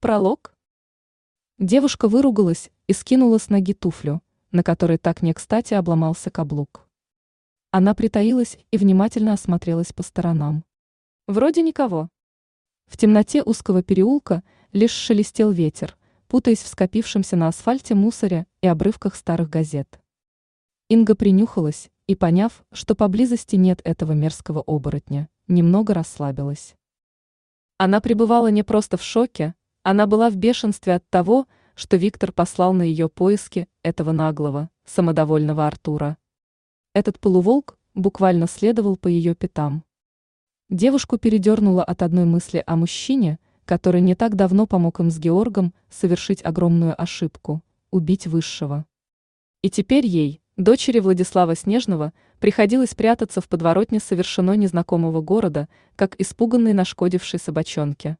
Пролог. Девушка выругалась и скинула с ноги туфлю, на которой так не кстати обломался каблук. Она притаилась и внимательно осмотрелась по сторонам. Вроде никого. В темноте узкого переулка лишь шелестел ветер, путаясь в скопившемся на асфальте мусоре и обрывках старых газет. Инга принюхалась и, поняв, что поблизости нет этого мерзкого оборотня, немного расслабилась. Она пребывала не просто в шоке, она была в бешенстве от того, что Виктор послал на ее поиски этого наглого, самодовольного Артура. Этот полуволк буквально следовал по ее пятам. Девушку передернуло от одной мысли о мужчине, который не так давно помог им с Георгом совершить огромную ошибку – убить высшего. И теперь ей, дочери Владислава Снежного, приходилось прятаться в подворотне совершенно незнакомого города, как испуганной нашкодившей собачонке.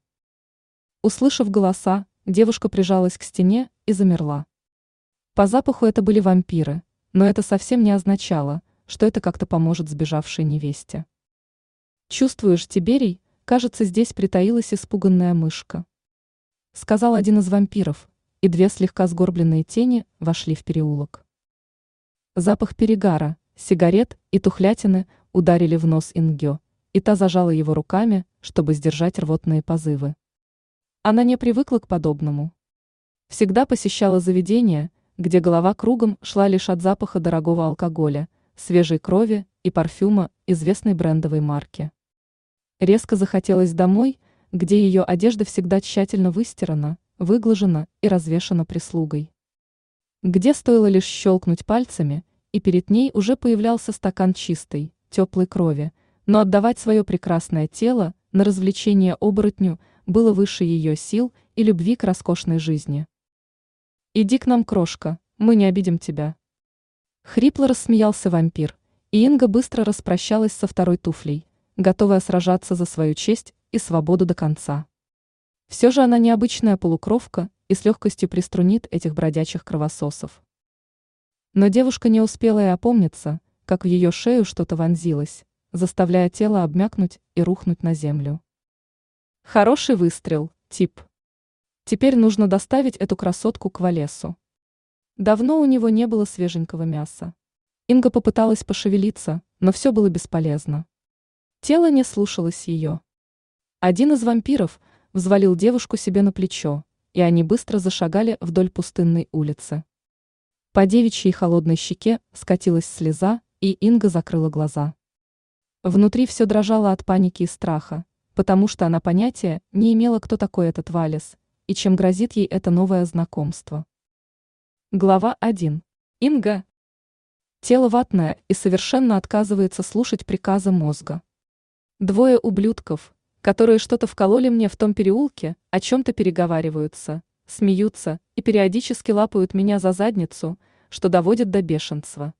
Услышав голоса, девушка прижалась к стене и замерла. По запаху это были вампиры, но это совсем не означало, что это как-то поможет сбежавшей невесте. «Чувствуешь, Тиберий, кажется, здесь притаилась испуганная мышка», сказал один из вампиров, и две слегка сгорбленные тени вошли в переулок. Запах перегара, сигарет и тухлятины ударили в нос Ингё, и та зажала его руками, чтобы сдержать рвотные позывы. Она не привыкла к подобному. Всегда посещала заведения, где голова кругом шла лишь от запаха дорогого алкоголя, свежей крови и парфюма известной брендовой марки. Резко захотелось домой, где ее одежда всегда тщательно выстирана, выглажена и развешана прислугой. Где стоило лишь щелкнуть пальцами, и перед ней уже появлялся стакан чистой, теплой крови, но отдавать свое прекрасное тело на развлечение оборотню – было выше ее сил и любви к роскошной жизни. «Иди к нам, крошка, мы не обидим тебя». Хрипло рассмеялся вампир, и Инга быстро распрощалась со второй туфлей, готовая сражаться за свою честь и свободу до конца. Все же она необычная полукровка и с легкостью приструнит этих бродячих кровососов. Но девушка не успела и опомниться, как в ее шею что-то вонзилось, заставляя тело обмякнуть и рухнуть на землю. Хороший выстрел, тип. Теперь нужно доставить эту красотку к Валесу. Давно у него не было свеженького мяса. Инга попыталась пошевелиться, но все было бесполезно. Тело не слушалось ее. Один из вампиров взвалил девушку себе на плечо, и они быстро зашагали вдоль пустынной улицы. По девичьей холодной щеке скатилась слеза, и Инга закрыла глаза. Внутри все дрожало от паники и страха, потому что она понятия не имела, кто такой этот Валес, и чем грозит ей это новое знакомство. Глава 1. Инга. Тело ватное и совершенно отказывается слушать приказы мозга. Двое ублюдков, которые что-то вкололи мне в том переулке, о чем-то переговариваются, смеются и периодически лапают меня за задницу, что доводит до бешенства.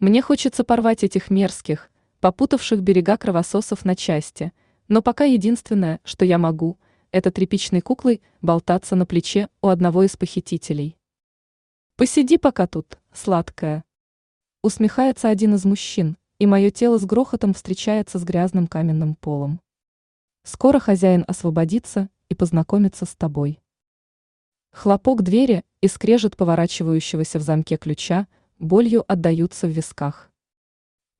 Мне хочется порвать этих мерзких, попутавших берега кровососов на части – но пока единственное, что я могу, это тряпичной куклой болтаться на плече у одного из похитителей. «Посиди пока тут, сладкая». Усмехается один из мужчин, и мое тело с грохотом встречается с грязным каменным полом. Скоро хозяин освободится и познакомится с тобой. Хлопок двери и скрежет поворачивающегося в замке ключа болью отдаются в висках.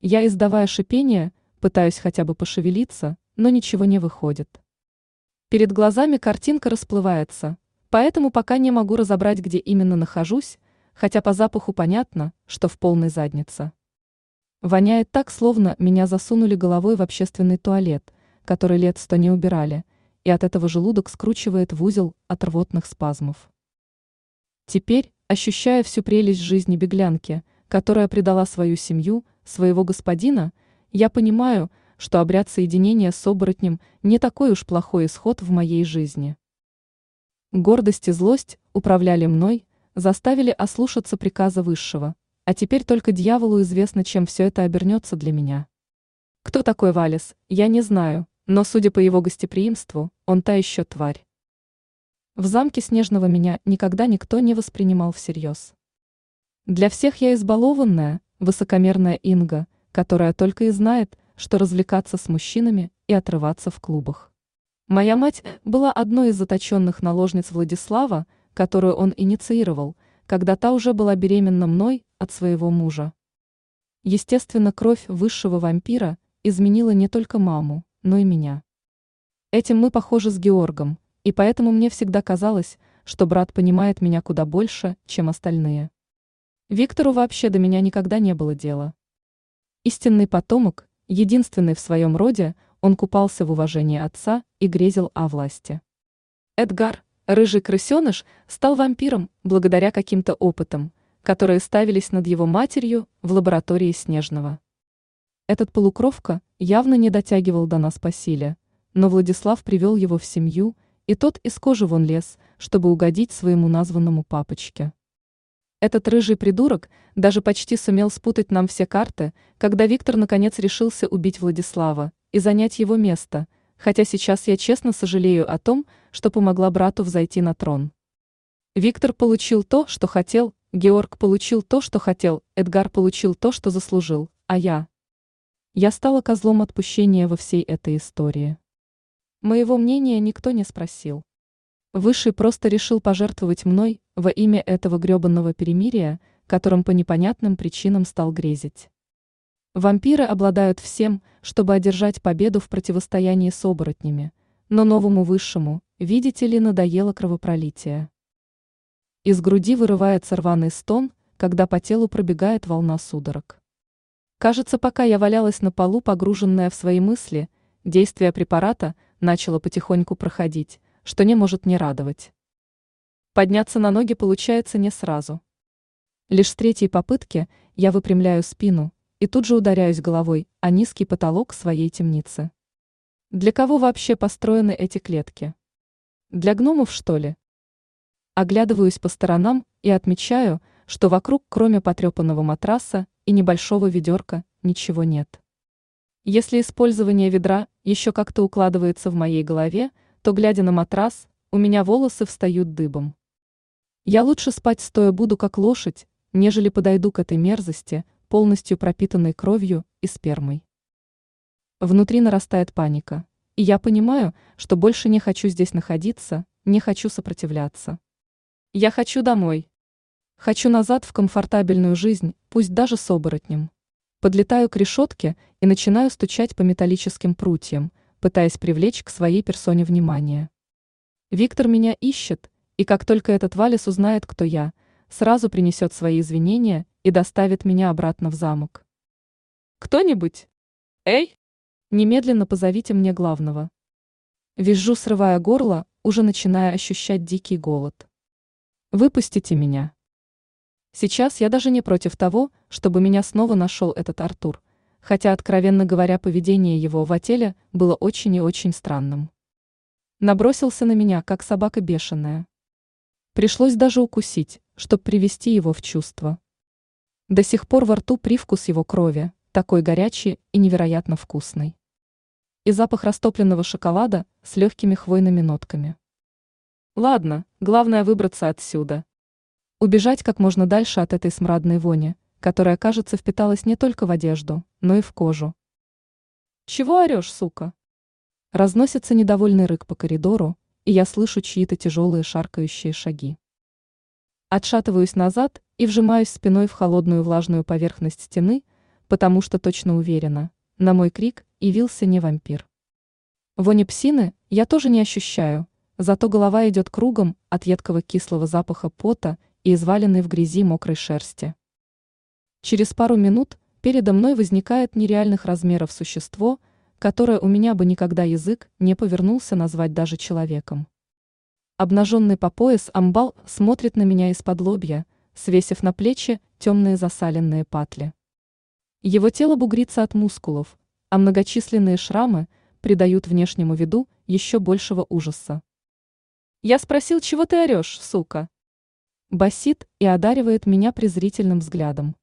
Я, издавая шипение, пытаюсь хотя бы пошевелиться, но ничего не выходит. Перед глазами картинка расплывается, поэтому пока не могу разобрать, где именно нахожусь, хотя по запаху понятно, что в полной заднице. Воняет так, словно меня засунули головой в общественный туалет, который лет сто не убирали, и от этого желудок скручивает в узел от рвотных спазмов. Теперь, ощущая всю прелесть жизни беглянки, которая предала свою семью, своего господина, я понимаю, что обряд соединения с оборотнем не такой уж плохой исход в моей жизни. Гордость и злость управляли мной, заставили ослушаться приказа высшего, а теперь только дьяволу известно, чем все это обернется для меня. Кто такой Валис, я не знаю, но, судя по его гостеприимству, он та еще тварь. В замке Снежного меня никогда никто не воспринимал всерьез. Для всех я избалованная, высокомерная Инга, которая только и знает, что развлекаться с мужчинами и отрываться в клубах. Моя мать была одной из заточенных наложниц Владислава, которую он инициировал, когда та уже была беременна мной от своего мужа. Естественно, кровь высшего вампира изменила не только маму, но и меня. Этим мы похожи с Георгом, и поэтому мне всегда казалось, что брат понимает меня куда больше, чем остальные. Виктору вообще до меня никогда не было дела. Истинный потомок, единственный в своем роде, он купался в уважении отца и грезил о власти. Эдгар, рыжий крысеныш, стал вампиром благодаря каким-то опытам, которые ставились над его матерью в лаборатории Снежного. Этот полукровка явно не дотягивал до нас по силе, но Владислав привел его в семью, и тот из кожи вон лез, чтобы угодить своему названному папочке. Этот рыжий придурок даже почти сумел спутать нам все карты, когда Виктор наконец решился убить Владислава и занять его место, хотя сейчас я честно сожалею о том, что помогла брату взойти на трон. Виктор получил то, что хотел, Георг получил то, что хотел, Эдгар получил то, что заслужил, а я... Я стала козлом отпущения во всей этой истории. Моего мнения никто не спросил. Высший просто решил пожертвовать мной во имя этого гребанного перемирия, которым по непонятным причинам стал грезить. Вампиры обладают всем, чтобы одержать победу в противостоянии с оборотнями, но новому высшему, видите ли, надоело кровопролитие. Из груди вырывается рваный стон, когда по телу пробегает волна судорог. Кажется, пока я валялась на полу, погруженная в свои мысли, действие препарата начало потихоньку проходить, что не может не радовать. Подняться на ноги получается не сразу. Лишь с третьей попытки я выпрямляю спину и тут же ударяюсь головой о низкий потолок своей темницы. Для кого вообще построены эти клетки? Для гномов, что ли? Оглядываюсь по сторонам и отмечаю, что вокруг, кроме потрепанного матраса и небольшого ведерка, ничего нет. Если использование ведра еще как-то укладывается в моей голове, то, глядя на матрас, у меня волосы встают дыбом. Я лучше спать стоя буду как лошадь, нежели подойду к этой мерзости, полностью пропитанной кровью и спермой. Внутри нарастает паника, и я понимаю, что больше не хочу здесь находиться, не хочу сопротивляться. Я хочу домой. Хочу назад в комфортабельную жизнь, пусть даже с оборотнем. Подлетаю к решетке и начинаю стучать по металлическим прутьям, пытаясь привлечь к своей персоне внимание. Виктор меня ищет, и как только этот Валис узнает, кто я, сразу принесет свои извинения и доставит меня обратно в замок. Кто-нибудь? Эй! Немедленно позовите мне главного. Визжу, срывая горло, уже начиная ощущать дикий голод. Выпустите меня. Сейчас я даже не против того, чтобы меня снова нашел этот Артур, хотя, откровенно говоря, поведение его в отеле было очень и очень странным. Набросился на меня, как собака бешеная. Пришлось даже укусить, чтобы привести его в чувство. До сих пор во рту привкус его крови, такой горячий и невероятно вкусный. И запах растопленного шоколада с легкими хвойными нотками. Ладно, главное выбраться отсюда. Убежать как можно дальше от этой смрадной вони, которая, кажется, впиталась не только в одежду, но и в кожу. «Чего орешь, сука?» Разносится недовольный рык по коридору, и я слышу чьи-то тяжелые шаркающие шаги. Отшатываюсь назад и вжимаюсь спиной в холодную влажную поверхность стены, потому что точно уверена, на мой крик явился не вампир. Вони псины я тоже не ощущаю, зато голова идет кругом от едкого кислого запаха пота и изваленной в грязи мокрой шерсти. Через пару минут передо мной возникает нереальных размеров существо, которое у меня бы никогда язык не повернулся назвать даже человеком. Обнаженный по пояс амбал смотрит на меня из-под лобья, свесив на плечи темные засаленные патли. Его тело бугрится от мускулов, а многочисленные шрамы придают внешнему виду еще большего ужаса. Я спросил, чего ты орешь, сука? басит и одаривает меня презрительным взглядом.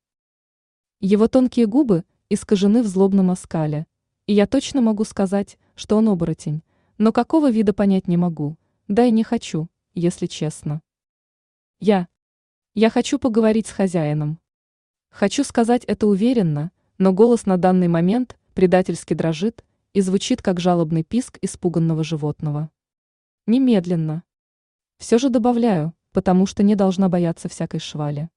Его тонкие губы искажены в злобном оскале, и я точно могу сказать, что он оборотень, но какого вида понять не могу, да и не хочу, если честно. Я. Я хочу поговорить с хозяином. Хочу сказать это уверенно, но голос на данный момент предательски дрожит, и звучит как жалобный писк испуганного животного. Немедленно. Все же добавляю, потому что не должна бояться всякой швали.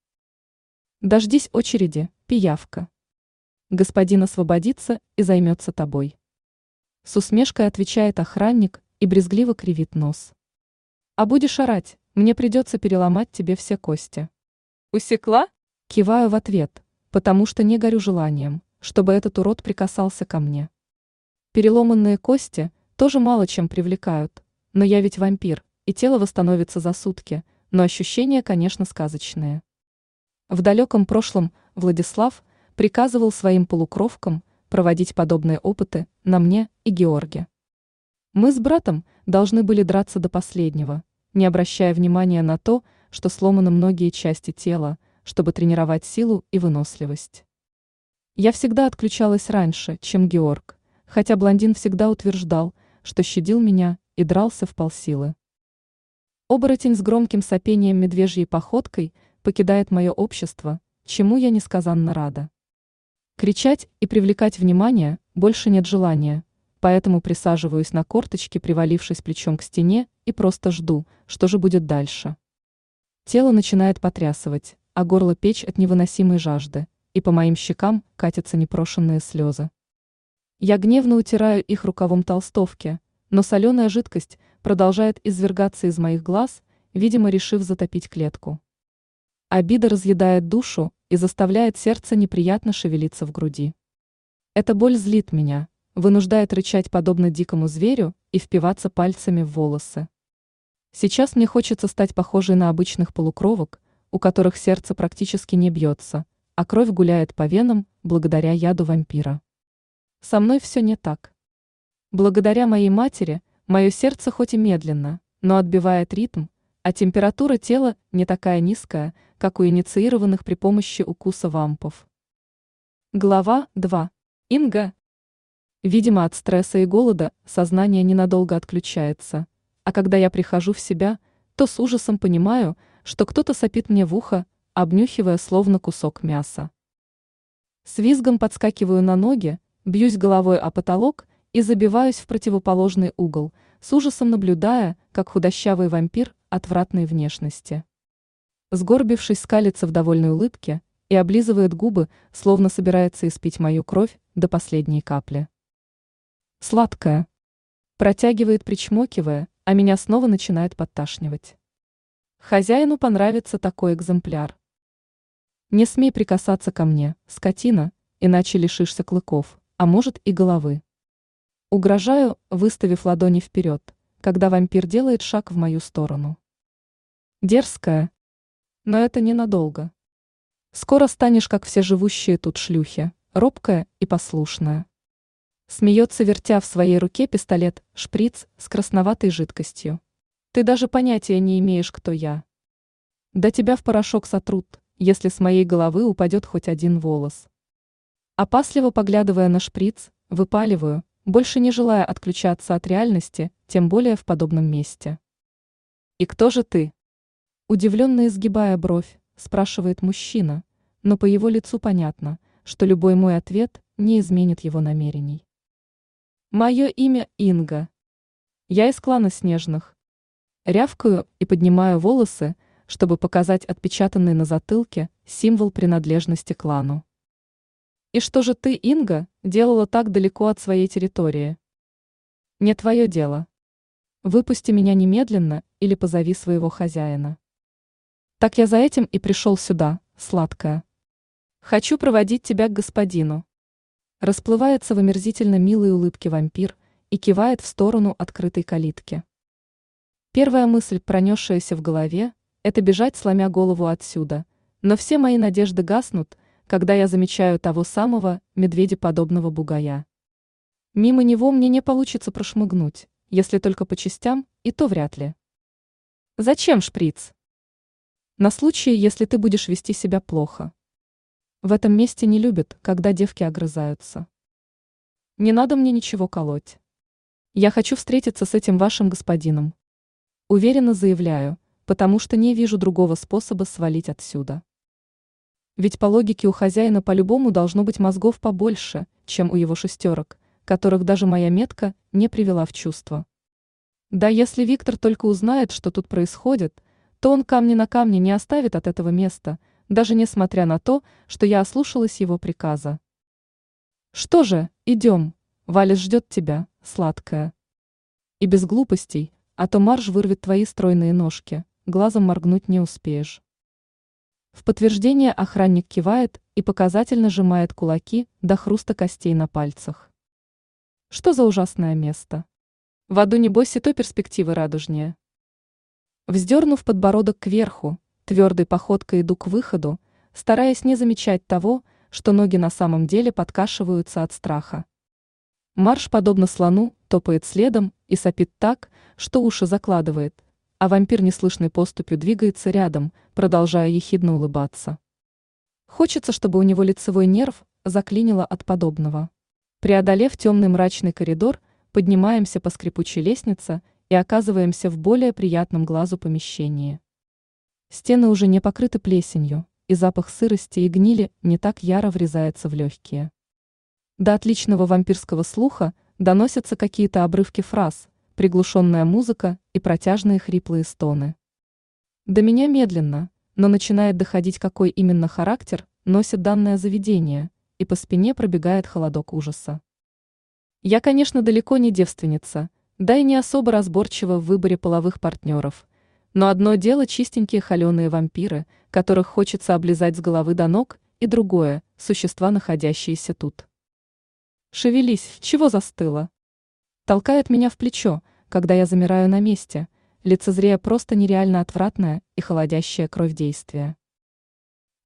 Дождись очереди, пиявка. Господин освободится и займется тобой. С усмешкой отвечает охранник и брезгливо кривит нос. А будешь орать, мне придется переломать тебе все кости. Усекла? Киваю в ответ, потому что не горю желанием, чтобы этот урод прикасался ко мне. Переломанные кости тоже мало чем привлекают, но я ведь вампир, и тело восстановится за сутки, но ощущения, конечно, сказочные. В далеком прошлом Владислав приказывал своим полукровкам проводить подобные опыты на мне и Георге. Мы с братом должны были драться до последнего, не обращая внимания на то, что сломаны многие части тела, чтобы тренировать силу и выносливость. Я всегда отключалась раньше, чем Георг, хотя блондин всегда утверждал, что щадил меня и дрался в полсилы. Оборотень с громким сопением медвежьей походкой – покидает мое общество, чему я несказанно рада. Кричать и привлекать внимание больше нет желания, поэтому присаживаюсь на корточки, привалившись плечом к стене, и просто жду, что же будет дальше. Тело начинает потрясывать, а горло печь от невыносимой жажды, и по моим щекам катятся непрошенные слезы. Я гневно утираю их рукавом толстовки, но соленая жидкость продолжает извергаться из моих глаз, видимо, решив затопить клетку. Обида разъедает душу и заставляет сердце неприятно шевелиться в груди. Эта боль злит меня, вынуждает рычать подобно дикому зверю и впиваться пальцами в волосы. Сейчас мне хочется стать похожей на обычных полукровок, у которых сердце практически не бьется, а кровь гуляет по венам благодаря яду вампира. Со мной все не так. Благодаря моей матери, мое сердце хоть и медленно, но отбивает ритм, а температура тела не такая низкая, как у инициированных при помощи укуса вампов. Глава 2. Инга. Видимо, от стресса и голода сознание ненадолго отключается, а когда я прихожу в себя, то с ужасом понимаю, что кто-то сопит мне в ухо, обнюхивая словно кусок мяса. С визгом подскакиваю на ноги, бьюсь головой о потолок и забиваюсь в противоположный угол, с ужасом наблюдая, как худощавый вампир отвратной внешности. Сгорбившись, скалится в довольной улыбке и облизывает губы, словно собирается испить мою кровь до последней капли. Сладкая. Протягивает, причмокивая, а меня снова начинает подташнивать. Хозяину понравится такой экземпляр. Не смей прикасаться ко мне, скотина, иначе лишишься клыков, а может и головы. Угрожаю, выставив ладони вперед, когда вампир делает шаг в мою сторону. Дерзкая. Но это ненадолго. Скоро станешь, как все живущие тут шлюхи, робкая и послушная. Смеется, вертя в своей руке пистолет, шприц с красноватой жидкостью. Ты даже понятия не имеешь, кто я. Да тебя в порошок сотрут, если с моей головы упадет хоть один волос. Опасливо поглядывая на шприц, выпаливаю, больше не желая отключаться от реальности, тем более в подобном месте. И кто же ты? Удивленно изгибая бровь, спрашивает мужчина, но по его лицу понятно, что любой мой ответ не изменит его намерений. Мое имя Инга. Я из клана Снежных. Рявкаю и поднимаю волосы, чтобы показать отпечатанный на затылке символ принадлежности клану. И что же ты, Инга, делала так далеко от своей территории? Не твое дело. Выпусти меня немедленно или позови своего хозяина. Так я за этим и пришел сюда, сладкая. Хочу проводить тебя к господину. Расплывается в омерзительно милой улыбке вампир и кивает в сторону открытой калитки. Первая мысль, пронесшаяся в голове, это бежать, сломя голову отсюда, но все мои надежды гаснут, когда я замечаю того самого медведеподобного бугая. Мимо него мне не получится прошмыгнуть, если только по частям, и то вряд ли. Зачем шприц? На случай, если ты будешь вести себя плохо. В этом месте не любят, когда девки огрызаются. Не надо мне ничего колоть. Я хочу встретиться с этим вашим господином. Уверенно заявляю, потому что не вижу другого способа свалить отсюда. Ведь по логике у хозяина по-любому должно быть мозгов побольше, чем у его шестерок, которых даже моя метка не привела в чувство. Да если Виктор только узнает, что тут происходит, то он камни на камне не оставит от этого места, даже несмотря на то, что я ослушалась его приказа. Что же, идем, Валя ждет тебя, сладкая. И без глупостей, а то марш вырвет твои стройные ножки, глазом моргнуть не успеешь. В подтверждение охранник кивает и показательно сжимает кулаки до хруста костей на пальцах. Что за ужасное место? В аду небось и то перспективы радужнее. Вздернув подбородок кверху, твердой походкой иду к выходу, стараясь не замечать того, что ноги на самом деле подкашиваются от страха. Марш, подобно слону, топает следом и сопит так, что уши закладывает, а вампир неслышной поступью двигается рядом, продолжая ехидно улыбаться. Хочется, чтобы у него лицевой нерв заклинило от подобного. Преодолев темный мрачный коридор, поднимаемся по скрипучей лестнице и оказываемся в более приятном глазу помещении. Стены уже не покрыты плесенью, и запах сырости и гнили не так яро врезается в легкие. До отличного вампирского слуха доносятся какие-то обрывки фраз, приглушенная музыка и протяжные хриплые стоны. До меня медленно, но начинает доходить, какой именно характер носит данное заведение, и по спине пробегает холодок ужаса. Я, конечно, далеко не девственница, да и не особо разборчива в выборе половых партнеров. Но одно дело чистенькие холеные вампиры, которых хочется облизать с головы до ног, и другое – существа, находящиеся тут. «Шевелись, чего застыло?» Толкает меня в плечо, когда я замираю на месте, лицезрея просто нереально отвратное и холодящее кровь действия.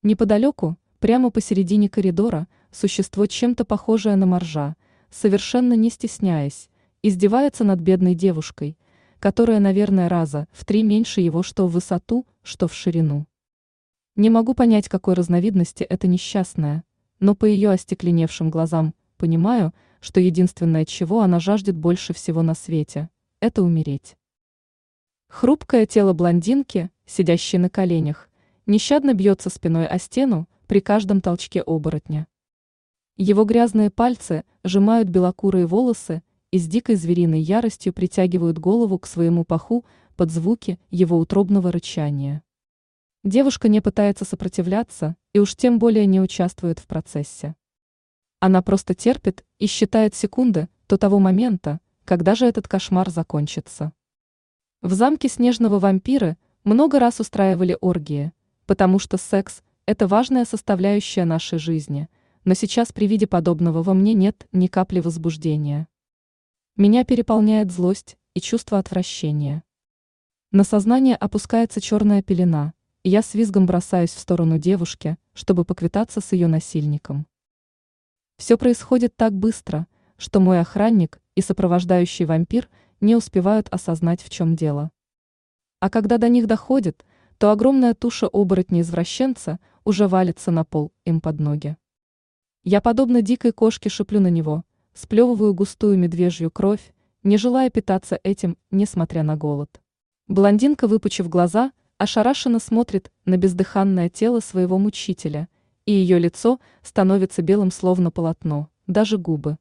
Неподалеку, прямо посередине коридора, существо чем-то похожее на моржа – совершенно не стесняясь, издевается над бедной девушкой, которая, наверное, раза в три меньше его что в высоту, что в ширину. Не могу понять, какой разновидности это несчастная, но по ее остекленевшим глазам понимаю, что единственное, чего она жаждет больше всего на свете, это умереть. Хрупкое тело блондинки, сидящей на коленях, нещадно бьется спиной о стену при каждом толчке оборотня. Его грязные пальцы сжимают белокурые волосы и с дикой звериной яростью притягивают голову к своему паху под звуки его утробного рычания. Девушка не пытается сопротивляться и уж тем более не участвует в процессе. Она просто терпит и считает секунды до того момента, когда же этот кошмар закончится. В замке снежного вампира много раз устраивали оргии, потому что секс – это важная составляющая нашей жизни – но сейчас при виде подобного во мне нет ни капли возбуждения. Меня переполняет злость и чувство отвращения. На сознание опускается черная пелена, и я с визгом бросаюсь в сторону девушки, чтобы поквитаться с ее насильником. Все происходит так быстро, что мой охранник и сопровождающий вампир не успевают осознать, в чем дело. А когда до них доходит, то огромная туша оборотня-извращенца уже валится на пол им под ноги. Я подобно дикой кошке шиплю на него, сплевываю густую медвежью кровь, не желая питаться этим, несмотря на голод. Блондинка, выпучив глаза, ошарашенно смотрит на бездыханное тело своего мучителя, и ее лицо становится белым словно полотно, даже губы.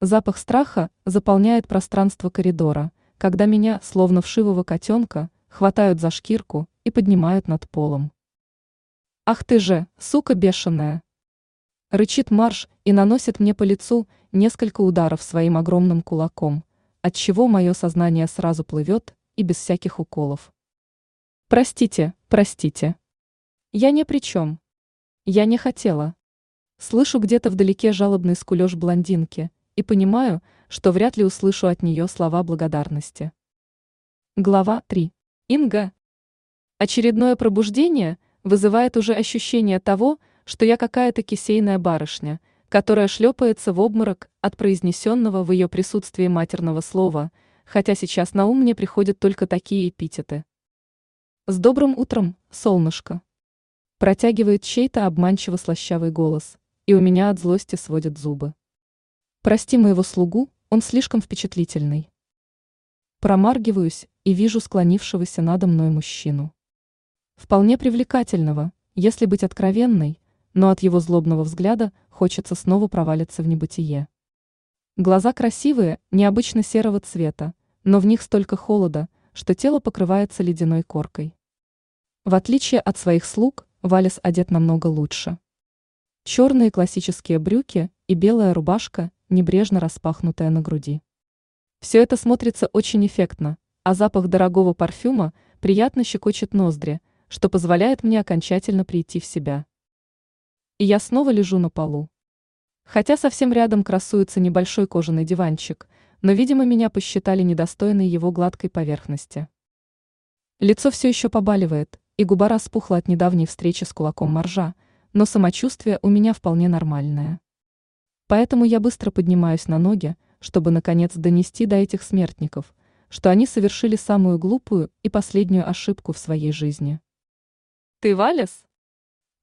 Запах страха заполняет пространство коридора, когда меня, словно вшивого котенка, хватают за шкирку и поднимают над полом. «Ах ты же, сука бешеная!» Рычит марш и наносит мне по лицу несколько ударов своим огромным кулаком, отчего мое сознание сразу плывет и без всяких уколов. Простите, простите. Я ни при чем. Я не хотела. Слышу где-то вдалеке жалобный скулеж блондинки и понимаю, что вряд ли услышу от нее слова благодарности. Глава 3. Инга. Очередное пробуждение вызывает уже ощущение того, что я какая-то кисейная барышня, которая шлепается в обморок от произнесенного в ее присутствии матерного слова, хотя сейчас на ум мне приходят только такие эпитеты. «С добрым утром, солнышко!» Протягивает чей-то обманчиво слащавый голос, и у меня от злости сводят зубы. «Прости моего слугу, он слишком впечатлительный». Промаргиваюсь и вижу склонившегося надо мной мужчину. Вполне привлекательного, если быть откровенной, но от его злобного взгляда хочется снова провалиться в небытие. Глаза красивые, необычно серого цвета, но в них столько холода, что тело покрывается ледяной коркой. В отличие от своих слуг, Валес одет намного лучше. Черные классические брюки и белая рубашка, небрежно распахнутая на груди. Все это смотрится очень эффектно, а запах дорогого парфюма приятно щекочет ноздри, что позволяет мне окончательно прийти в себя. И я снова лежу на полу. Хотя совсем рядом красуется небольшой кожаный диванчик, но, видимо, меня посчитали недостойной его гладкой поверхности. Лицо все еще побаливает, и губа распухла от недавней встречи с кулаком моржа, но самочувствие у меня вполне нормальное. Поэтому я быстро поднимаюсь на ноги, чтобы наконец донести до этих смертников, что они совершили самую глупую и последнюю ошибку в своей жизни. «Ты Валес?»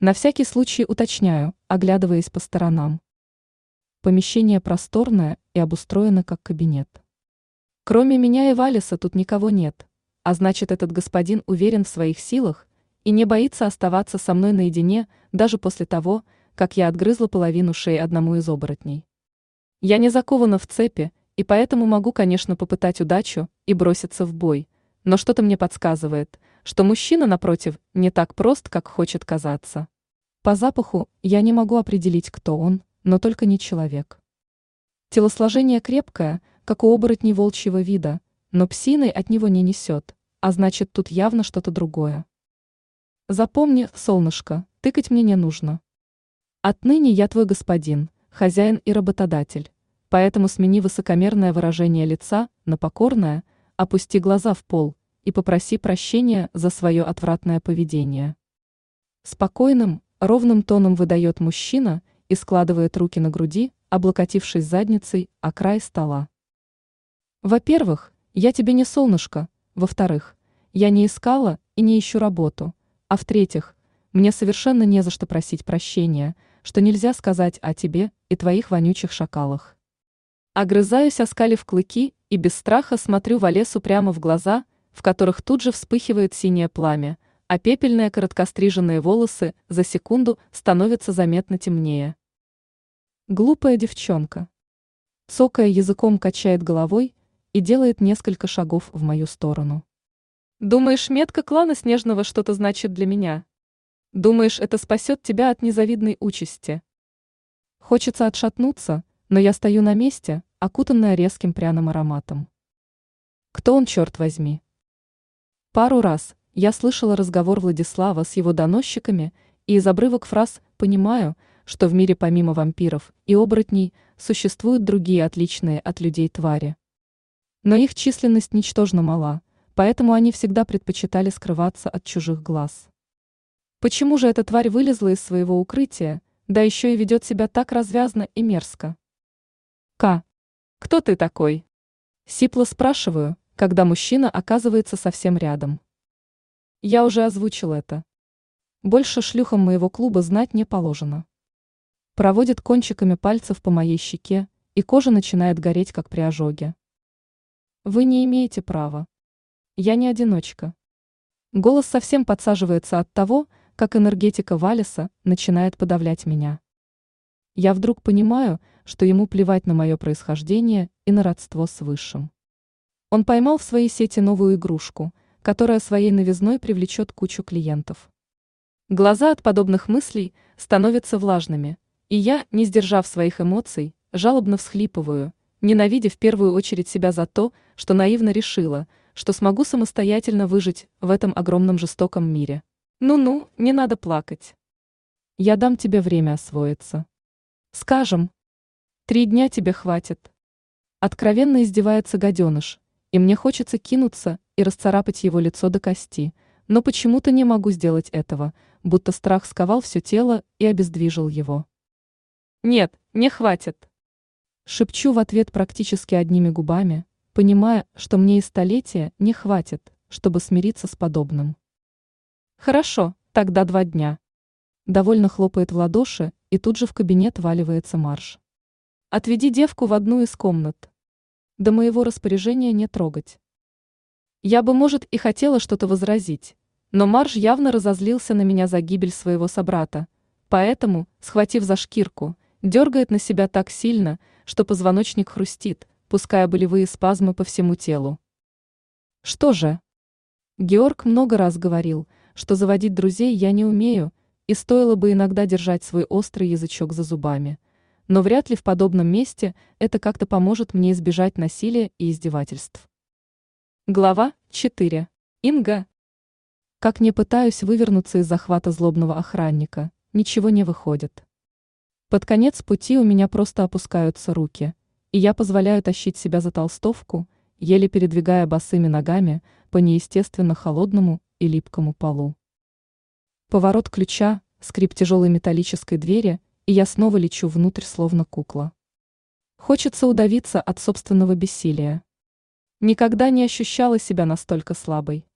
На всякий случай уточняю, оглядываясь по сторонам. Помещение просторное и обустроено как кабинет. Кроме меня и Валеса тут никого нет, а значит этот господин уверен в своих силах и не боится оставаться со мной наедине даже после того, как я отгрызла половину шеи одному из оборотней. Я не закована в цепи, и поэтому могу, конечно, попытать удачу и броситься в бой, но что-то мне подсказывает, что мужчина, напротив, не так прост, как хочет казаться. По запаху я не могу определить, кто он, но только не человек. Телосложение крепкое, как у оборотней волчьего вида, но псиной от него не несет, а значит, тут явно что-то другое. Запомни, солнышко, тыкать мне не нужно. Отныне я твой господин, хозяин и работодатель, поэтому смени высокомерное выражение лица на покорное, опусти глаза в пол и попроси прощения за свое отвратное поведение. Спокойным, ровным тоном выдает мужчина и складывает руки на груди, облокотившись задницей о край стола. Во-первых, я тебе не солнышко, во-вторых, я не искала и не ищу работу, а в-третьих, мне совершенно не за что просить прощения, что нельзя сказать о тебе и твоих вонючих шакалах. Огрызаюсь, оскалив клыки, и без страха смотрю Валесу прямо в глаза, в которых тут же вспыхивает синее пламя, а пепельные короткостриженные волосы за секунду становятся заметно темнее. Глупая девчонка. Цокая языком качает головой и делает несколько шагов в мою сторону. Думаешь, метка клана Снежного что-то значит для меня? Думаешь, это спасет тебя от незавидной участи? Хочется отшатнуться, но я стою на месте, окутанная резким пряным ароматом. Кто он, черт возьми? Пару раз я слышала разговор Владислава с его доносчиками, и из обрывок фраз понимаю, что в мире помимо вампиров и оборотней существуют другие отличные от людей твари. Но их численность ничтожно мала – поэтому они всегда предпочитали скрываться от чужих глаз. Почему же эта тварь вылезла из своего укрытия, да еще и ведет себя так развязно и мерзко? К. Кто ты такой? Сипло спрашиваю, когда мужчина оказывается совсем рядом. Я уже озвучил это. Больше шлюхам моего клуба знать не положено. Проводит кончиками пальцев по моей щеке, и кожа начинает гореть, как при ожоге. Вы не имеете права. Я не одиночка. Голос совсем подсаживается от того, как энергетика Валиса начинает подавлять меня. Я вдруг понимаю, что ему плевать на мое происхождение и на родство с Высшим. Он поймал в своей сети новую игрушку, которая своей новизной привлечет кучу клиентов. Глаза от подобных мыслей становятся влажными, и я, не сдержав своих эмоций, жалобно всхлипываю, ненавидя в первую очередь себя за то, что наивно решила – что смогу самостоятельно выжить в этом огромном жестоком мире. Ну-ну, не надо плакать. Я дам тебе время освоиться. Скажем, три дня тебе хватит. Откровенно издевается гаденыш, и мне хочется кинуться и расцарапать его лицо до кости, но почему-то не могу сделать этого, будто страх сковал все тело и обездвижил его. Нет, не хватит. Шепчу в ответ практически одними губами, понимая, что мне и столетия не хватит, чтобы смириться с подобным. Хорошо, тогда два дня. Довольно хлопает в ладоши, и тут же в кабинет валивается марш. Отведи девку в одну из комнат. До моего распоряжения не трогать. Я бы, может, и хотела что-то возразить, но Марш явно разозлился на меня за гибель своего собрата, поэтому, схватив за шкирку, Дергает на себя так сильно, что позвоночник хрустит, пуская болевые спазмы по всему телу. Что же? Георг много раз говорил, что заводить друзей я не умею, и стоило бы иногда держать свой острый язычок за зубами. Но вряд ли в подобном месте это как-то поможет мне избежать насилия и издевательств. Глава 4. Инга. Как не пытаюсь вывернуться из захвата злобного охранника, ничего не выходит. Под конец пути у меня просто опускаются руки, и я позволяю тащить себя за толстовку, еле передвигая босыми ногами по неестественно холодному и липкому полу. Поворот ключа, скрип тяжелой металлической двери, и я снова лечу внутрь, словно кукла. Хочется удавиться от собственного бессилия. Никогда не ощущала себя настолько слабой.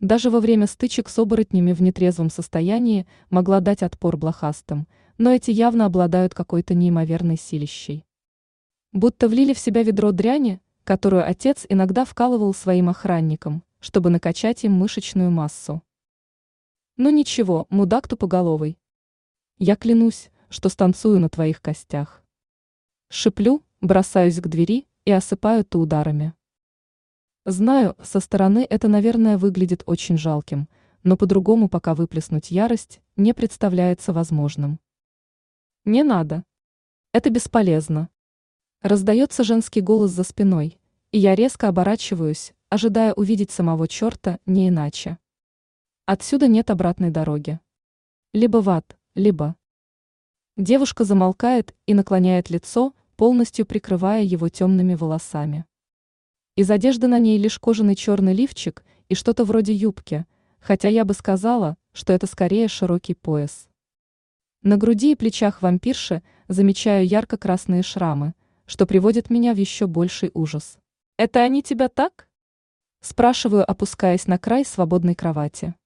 Даже во время стычек с оборотнями в нетрезвом состоянии могла дать отпор блохастым, но эти явно обладают какой-то неимоверной силищей. Будто влили в себя ведро дряни, которую отец иногда вкалывал своим охранникам, чтобы накачать им мышечную массу. Ну ничего, мудак тупоголовый. Я клянусь, что станцую на твоих костях. Шиплю, бросаюсь к двери и осыпаю то ударами. Знаю, со стороны это, наверное, выглядит очень жалким, но по-другому пока выплеснуть ярость не представляется возможным. Не надо. Это бесполезно. Раздается женский голос за спиной, и я резко оборачиваюсь, ожидая увидеть самого черта не иначе. Отсюда нет обратной дороги. Либо в ад, либо... Девушка замолкает и наклоняет лицо, полностью прикрывая его темными волосами. Из одежды на ней лишь кожаный черный лифчик и что-то вроде юбки, хотя я бы сказала, что это скорее широкий пояс. На груди и плечах вампирши замечаю ярко-красные шрамы, что приводит меня в еще больший ужас. «Это они тебя так?» Спрашиваю, опускаясь на край свободной кровати.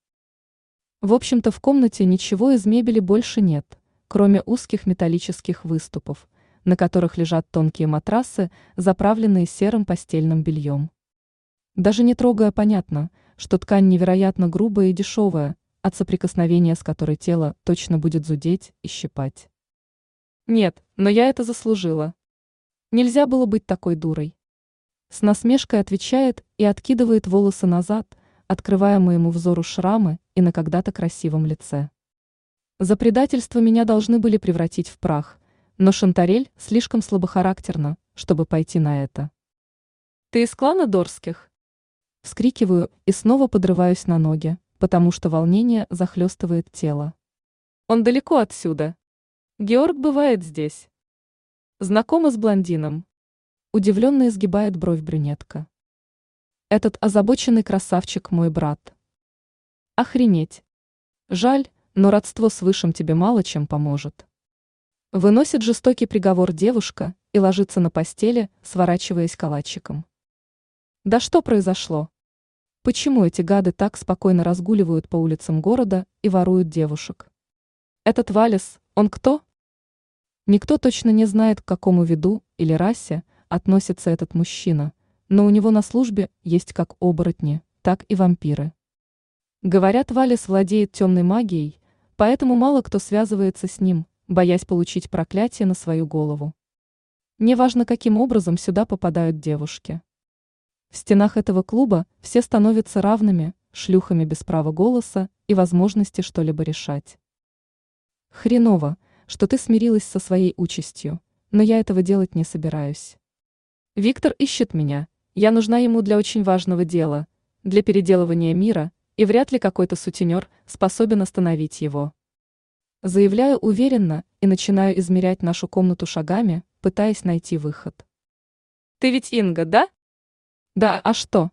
В общем-то, в комнате ничего из мебели больше нет, кроме узких металлических выступов, на которых лежат тонкие матрасы, заправленные серым постельным бельем. Даже не трогая понятно, что ткань невероятно грубая и дешевая, от соприкосновения с которой тело точно будет зудеть и щипать. Нет, но я это заслужила. Нельзя было быть такой дурой. С насмешкой отвечает и откидывает волосы назад – открывая моему взору шрамы и на когда-то красивом лице. За предательство меня должны были превратить в прах, но Шантарель слишком слабохарактерна, чтобы пойти на это. «Ты из клана Дорских?» Вскрикиваю и снова подрываюсь на ноги, потому что волнение захлестывает тело. «Он далеко отсюда. Георг бывает здесь. Знакома с блондином?» Удивленно изгибает бровь брюнетка. Этот озабоченный красавчик мой брат. Охренеть. Жаль, но родство с Высшим тебе мало чем поможет. Выносит жестокий приговор девушка и ложится на постели, сворачиваясь калачиком. Да что произошло? Почему эти гады так спокойно разгуливают по улицам города и воруют девушек? Этот Валис, он кто? Никто точно не знает, к какому виду или расе относится этот мужчина – но у него на службе есть как оборотни, так и вампиры. Говорят, Валис владеет темной магией, поэтому мало кто связывается с ним, боясь получить проклятие на свою голову. Неважно, каким образом сюда попадают девушки. В стенах этого клуба все становятся равными, шлюхами без права голоса и возможности что-либо решать. Хреново, что ты смирилась со своей участью, но я этого делать не собираюсь. Виктор ищет меня, я нужна ему для очень важного дела, для переделывания мира, и вряд ли какой-то сутенер способен остановить его. Заявляю уверенно и начинаю измерять нашу комнату шагами, пытаясь найти выход. «Ты ведь Инга, да?» «Да, а что?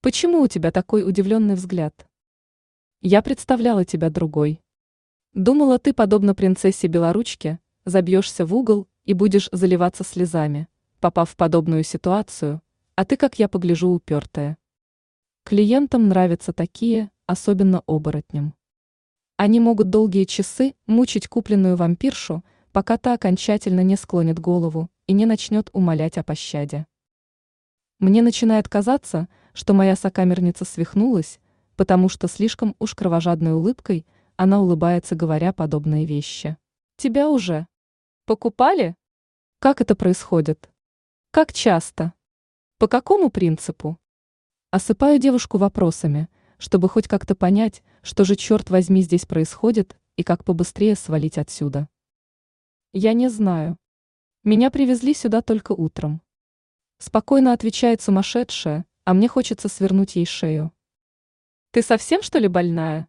Почему у тебя такой удивленный взгляд?» «Я представляла тебя другой. Думала, ты, подобно принцессе Белоручке, забьешься в угол и будешь заливаться слезами, попав в подобную ситуацию, а ты, как я погляжу, упертая. Клиентам нравятся такие, особенно оборотням. Они могут долгие часы мучить купленную вампиршу, пока та окончательно не склонит голову и не начнет умолять о пощаде. Мне начинает казаться, что моя сокамерница свихнулась, потому что слишком уж кровожадной улыбкой она улыбается, говоря подобные вещи. Тебя уже. Покупали? Как это происходит? Как часто? По какому принципу? Осыпаю девушку вопросами, чтобы хоть как-то понять, что же черт возьми здесь происходит и как побыстрее свалить отсюда. Я не знаю. Меня привезли сюда только утром. Спокойно отвечает сумасшедшая, а мне хочется свернуть ей шею. Ты совсем что ли больная?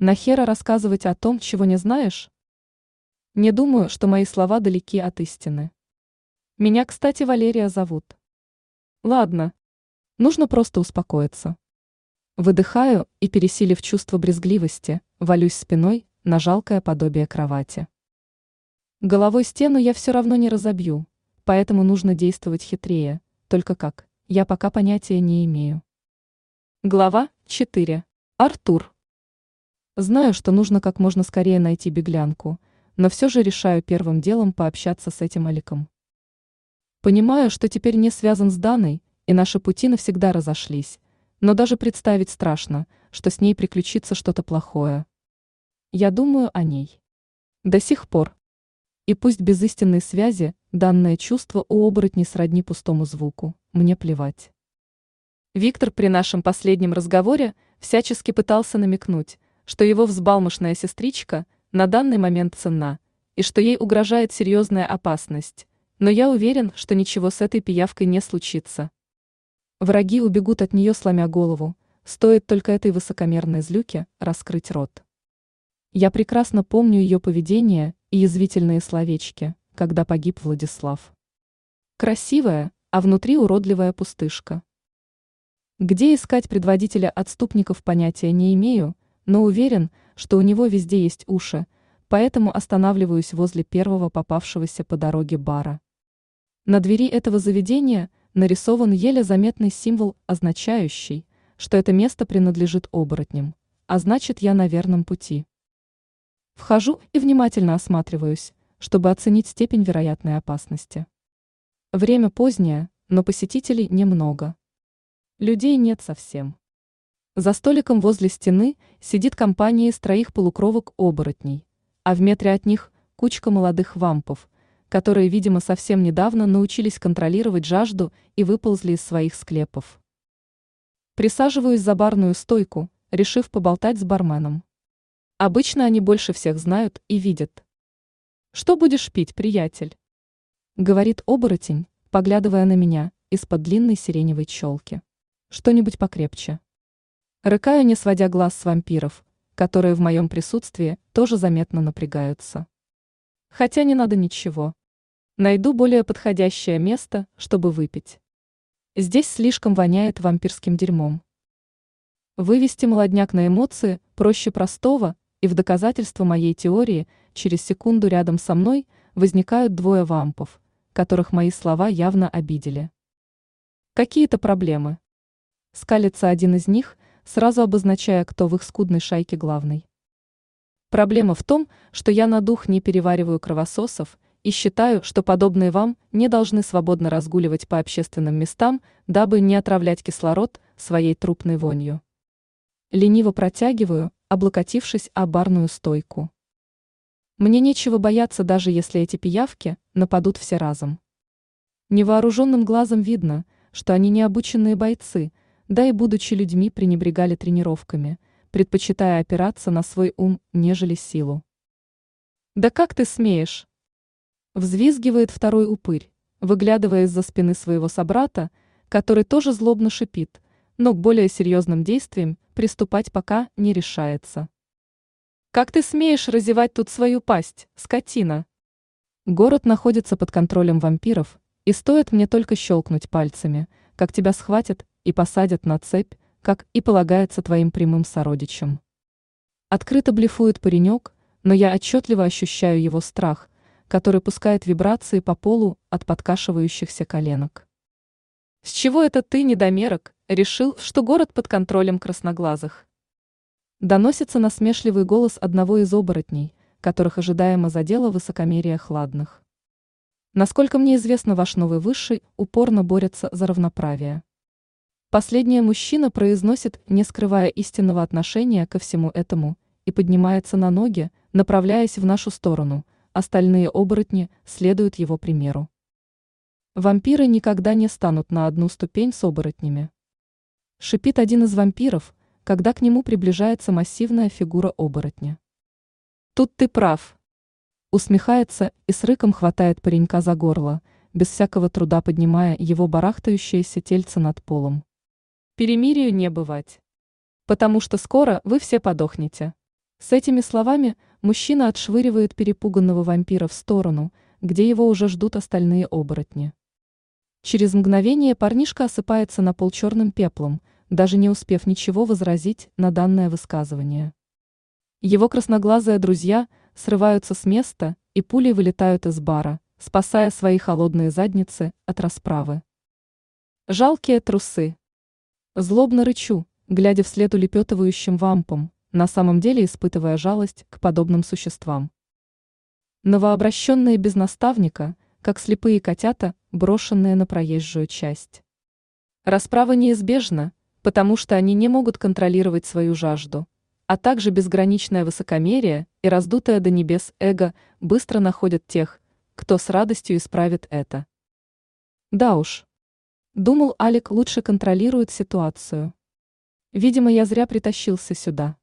Нахера рассказывать о том, чего не знаешь? Не думаю, что мои слова далеки от истины. Меня, кстати, Валерия зовут. Ладно, нужно просто успокоиться. Выдыхаю и, пересилив чувство брезгливости, валюсь спиной на жалкое подобие кровати. Головой стену я все равно не разобью, поэтому нужно действовать хитрее, только как, я пока понятия не имею. Глава 4. Артур. Знаю, что нужно как можно скорее найти беглянку – но все же решаю первым делом пообщаться с этим Аликом. Понимаю, что теперь не связан с Даной, и наши пути навсегда разошлись, но даже представить страшно, что с ней приключится что-то плохое. Я думаю о ней. До сих пор. И пусть без истинной связи, данное чувство у оборотней сродни пустому звуку, мне плевать. Виктор при нашем последнем разговоре всячески пытался намекнуть, что его взбалмошная сестричка – на данный момент ценна, и что ей угрожает серьезная опасность, но я уверен, что ничего с этой пиявкой не случится. Враги убегут от нее, сломя голову, стоит только этой высокомерной злюке раскрыть рот. Я прекрасно помню ее поведение и язвительные словечки, когда погиб Владислав. Красивая, а внутри уродливая пустышка. Где искать предводителя отступников понятия не имею, но уверен, что у него везде есть уши, поэтому останавливаюсь возле первого попавшегося по дороге бара. На двери этого заведения нарисован еле заметный символ, означающий, что это место принадлежит оборотням, а значит я на верном пути. Вхожу и внимательно осматриваюсь, чтобы оценить степень вероятной опасности. Время позднее, но посетителей немного. Людей нет совсем. За столиком возле стены сидит компания из троих полукровок-оборотней, а в метре от них кучка молодых вампов, которые, видимо, совсем недавно научились контролировать жажду и выползли из своих склепов. Присаживаюсь за барную стойку, решив поболтать с барменом. Обычно они больше всех знают и видят. «Что будешь пить, приятель?» — говорит оборотень, поглядывая на меня из-под длинной сиреневой челки. «Что-нибудь покрепче». Рыкаю, не сводя глаз с вампиров, которые в моем присутствии тоже заметно напрягаются. Хотя не надо ничего. Найду более подходящее место, чтобы выпить. Здесь слишком воняет вампирским дерьмом. Вывести молодняк на эмоции проще простого, и в доказательство моей теории через секунду рядом со мной возникают двое вампов, которых мои слова явно обидели. Какие-то проблемы. Скалится один из них, сразу обозначая, кто в их скудной шайке главный. Проблема в том, что я на дух не перевариваю кровососов и считаю, что подобные вам не должны свободно разгуливать по общественным местам, дабы не отравлять кислород своей трупной вонью. Лениво протягиваю, облокотившись о барную стойку. Мне нечего бояться, даже если эти пиявки нападут все разом. Невооруженным глазом видно, что они необученные бойцы – да и будучи людьми пренебрегали тренировками, предпочитая опираться на свой ум, нежели силу. «Да как ты смеешь?» Взвизгивает второй упырь, выглядывая из-за спины своего собрата, который тоже злобно шипит, но к более серьезным действиям приступать пока не решается. «Как ты смеешь разевать тут свою пасть, скотина?» Город находится под контролем вампиров, и стоит мне только щелкнуть пальцами, как тебя схватят и посадят на цепь, как и полагается твоим прямым сородичам. Открыто блефует паренек, но я отчетливо ощущаю его страх, который пускает вибрации по полу от подкашивающихся коленок. С чего это ты, недомерок, решил, что город под контролем красноглазых? Доносится насмешливый голос одного из оборотней, которых ожидаемо задело высокомерие хладных. Насколько мне известно, ваш новый высший упорно борется за равноправие. Последняя мужчина произносит, не скрывая истинного отношения ко всему этому, и поднимается на ноги, направляясь в нашу сторону, остальные оборотни следуют его примеру. Вампиры никогда не станут на одну ступень с оборотнями. Шипит один из вампиров, когда к нему приближается массивная фигура оборотня. Тут ты прав. Усмехается и с рыком хватает паренька за горло, без всякого труда поднимая его барахтающееся тельце над полом. Перемирию не бывать. Потому что скоро вы все подохнете. С этими словами мужчина отшвыривает перепуганного вампира в сторону, где его уже ждут остальные оборотни. Через мгновение парнишка осыпается на пол черным пеплом, даже не успев ничего возразить на данное высказывание. Его красноглазые друзья срываются с места и пулей вылетают из бара, спасая свои холодные задницы от расправы. Жалкие трусы. Злобно рычу, глядя вслед улепетывающим вампам, на самом деле испытывая жалость к подобным существам. Новообращенные без наставника, как слепые котята, брошенные на проезжую часть. Расправа неизбежна, потому что они не могут контролировать свою жажду, а также безграничное высокомерие и раздутое до небес эго быстро находят тех, кто с радостью исправит это. Да уж. Думал, Алик лучше контролирует ситуацию. Видимо, я зря притащился сюда.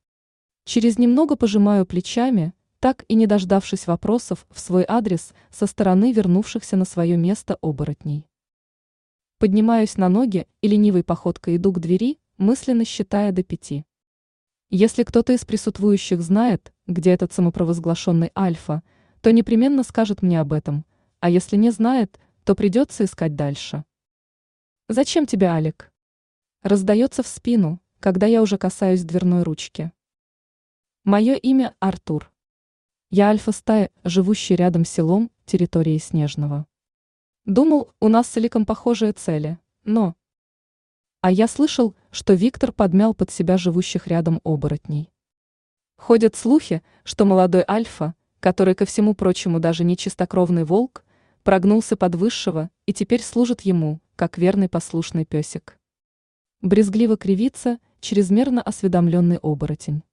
Через немного пожимаю плечами, так и не дождавшись вопросов в свой адрес со стороны вернувшихся на свое место оборотней. Поднимаюсь на ноги и ленивой походкой иду к двери, мысленно считая до пяти. Если кто-то из присутствующих знает, где этот самопровозглашенный Альфа, то непременно скажет мне об этом, а если не знает, то придется искать дальше. «Зачем тебе, Алик?» Раздается в спину, когда я уже касаюсь дверной ручки. Мое имя Артур. Я альфа-стая, живущий рядом с селом, территории Снежного. Думал, у нас с Эликом похожие цели, но... А я слышал, что Виктор подмял под себя живущих рядом оборотней. Ходят слухи, что молодой альфа, который ко всему прочему даже не чистокровный волк, прогнулся под высшего и теперь служит ему, как верный послушный песик. Брезгливо кривится чрезмерно осведомленный оборотень.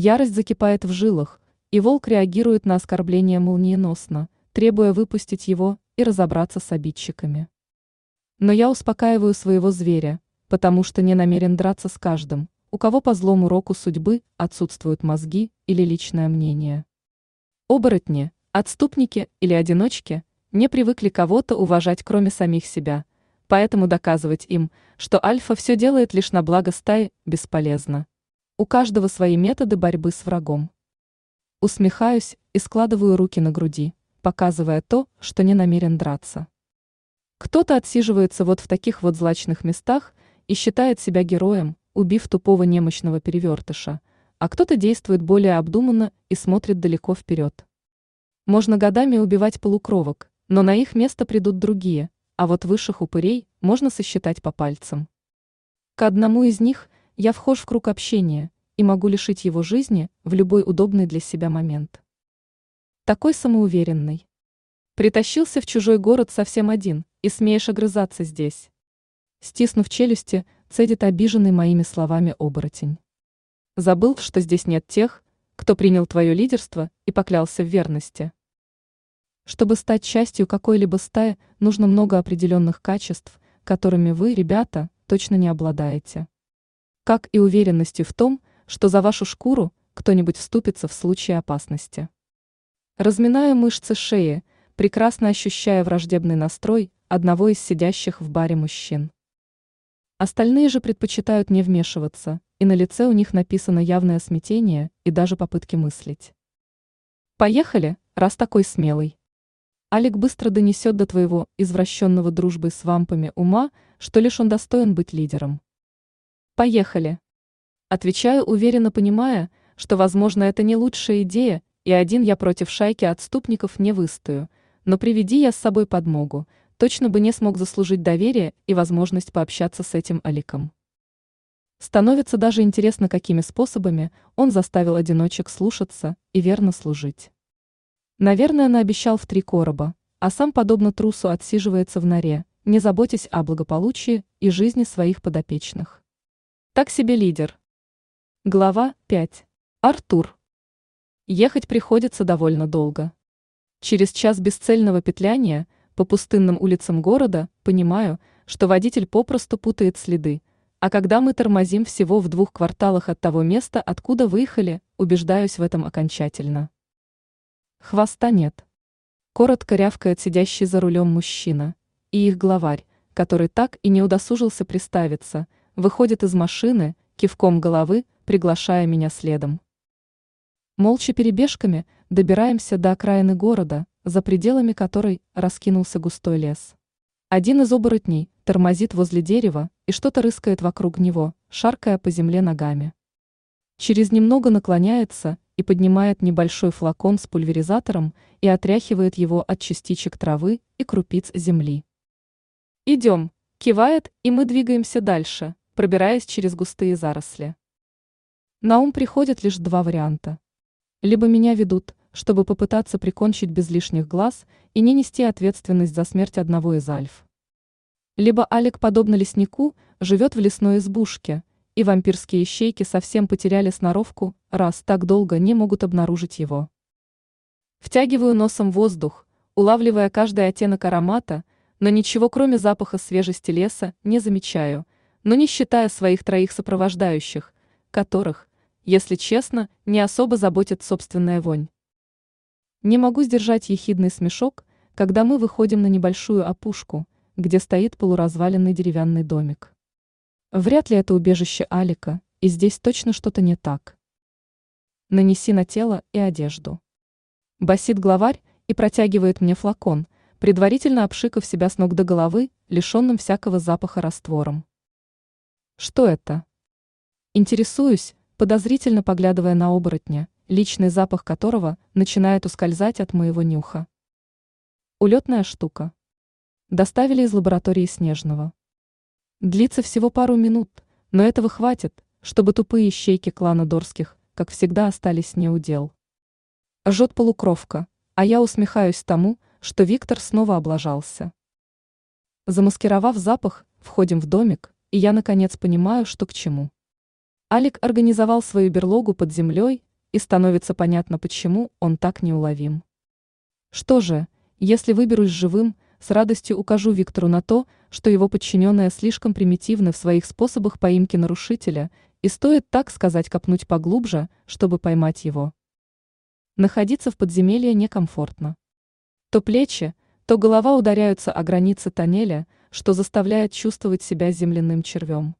Ярость закипает в жилах, и волк реагирует на оскорбление молниеносно, требуя выпустить его и разобраться с обидчиками. Но я успокаиваю своего зверя, потому что не намерен драться с каждым, у кого по злому року судьбы отсутствуют мозги или личное мнение. Оборотни, отступники или одиночки не привыкли кого-то уважать кроме самих себя, поэтому доказывать им, что альфа все делает лишь на благо стаи, бесполезно. У каждого свои методы борьбы с врагом. Усмехаюсь и складываю руки на груди, показывая то, что не намерен драться. Кто-то отсиживается вот в таких вот злачных местах и считает себя героем, убив тупого немощного перевертыша, а кто-то действует более обдуманно и смотрит далеко вперед. Можно годами убивать полукровок, но на их место придут другие, а вот высших упырей можно сосчитать по пальцам. К одному из них я вхож в круг общения и могу лишить его жизни в любой удобный для себя момент. Такой самоуверенный. Притащился в чужой город совсем один, и смеешь огрызаться здесь. Стиснув челюсти, цедит обиженный моими словами оборотень. Забыл, что здесь нет тех, кто принял твое лидерство и поклялся в верности. Чтобы стать частью какой-либо стаи, нужно много определенных качеств, которыми вы, ребята, точно не обладаете как и уверенностью в том, что за вашу шкуру кто-нибудь вступится в случае опасности. Разминаю мышцы шеи, прекрасно ощущая враждебный настрой одного из сидящих в баре мужчин. Остальные же предпочитают не вмешиваться, и на лице у них написано явное смятение и даже попытки мыслить. Поехали, раз такой смелый. Алик быстро донесет до твоего извращенного дружбы с вампами ума, что лишь он достоин быть лидером. Поехали. Отвечаю уверенно понимая, что, возможно, это не лучшая идея, и один я против шайки отступников не выстою, но приведи я с собой подмогу, точно бы не смог заслужить доверие и возможность пообщаться с этим Аликом. Становится даже интересно, какими способами он заставил одиночек слушаться и верно служить. Наверное, наобещал в три короба, а сам, подобно трусу, отсиживается в норе, не заботясь о благополучии и жизни своих подопечных. Так себе лидер. Глава 5. Артур. Ехать приходится довольно долго. Через час бесцельного петляния по пустынным улицам города понимаю, что водитель попросту путает следы, а когда мы тормозим всего в двух кварталах от того места, откуда выехали, убеждаюсь в этом окончательно. Хвоста нет. Коротко рявкает сидящий за рулем мужчина, и их главарь, который так и не удосужился приставиться, выходит из машины, кивком головы, приглашая меня следом. Молча перебежками добираемся до окраины города, за пределами которой раскинулся густой лес. Один из оборотней тормозит возле дерева и что-то рыскает вокруг него, шаркая по земле ногами. Через немного наклоняется и поднимает небольшой флакон с пульверизатором и отряхивает его от частичек травы и крупиц земли. «Идем», кивает, и мы двигаемся дальше, пробираясь через густые заросли. На ум приходят лишь два варианта. Либо меня ведут, чтобы попытаться прикончить без лишних глаз и не нести ответственность за смерть одного из альф. Либо Алик, подобно леснику, живет в лесной избушке, и вампирские ищейки совсем потеряли сноровку, раз так долго не могут обнаружить его. Втягиваю носом воздух, улавливая каждый оттенок аромата, но ничего кроме запаха свежести леса не замечаю, но не считая своих троих сопровождающих, которых, если честно, не особо заботит собственная вонь. Не могу сдержать ехидный смешок, когда мы выходим на небольшую опушку, где стоит полуразваленный деревянный домик. Вряд ли это убежище Алика, и здесь точно что-то не так. Нанеси на тело и одежду. Басит главарь и протягивает мне флакон, предварительно обшикав себя с ног до головы, лишенным всякого запаха раствором. Что это? Интересуюсь, подозрительно поглядывая на оборотня, личный запах которого начинает ускользать от моего нюха. Улетная штука. Доставили из лаборатории Снежного. Длится всего пару минут, но этого хватит, чтобы тупые щейки клана Дорских, как всегда, остались не у дел. Жжет полукровка, а я усмехаюсь тому, что Виктор снова облажался. Замаскировав запах, входим в домик, и я наконец понимаю, что к чему. Алик организовал свою берлогу под землей, и становится понятно, почему он так неуловим. Что же, если выберусь живым, с радостью укажу Виктору на то, что его подчиненные слишком примитивны в своих способах поимки нарушителя, и стоит, так сказать, копнуть поглубже, чтобы поймать его. Находиться в подземелье некомфортно. То плечи, то голова ударяются о границы тоннеля, что заставляет чувствовать себя земляным червем.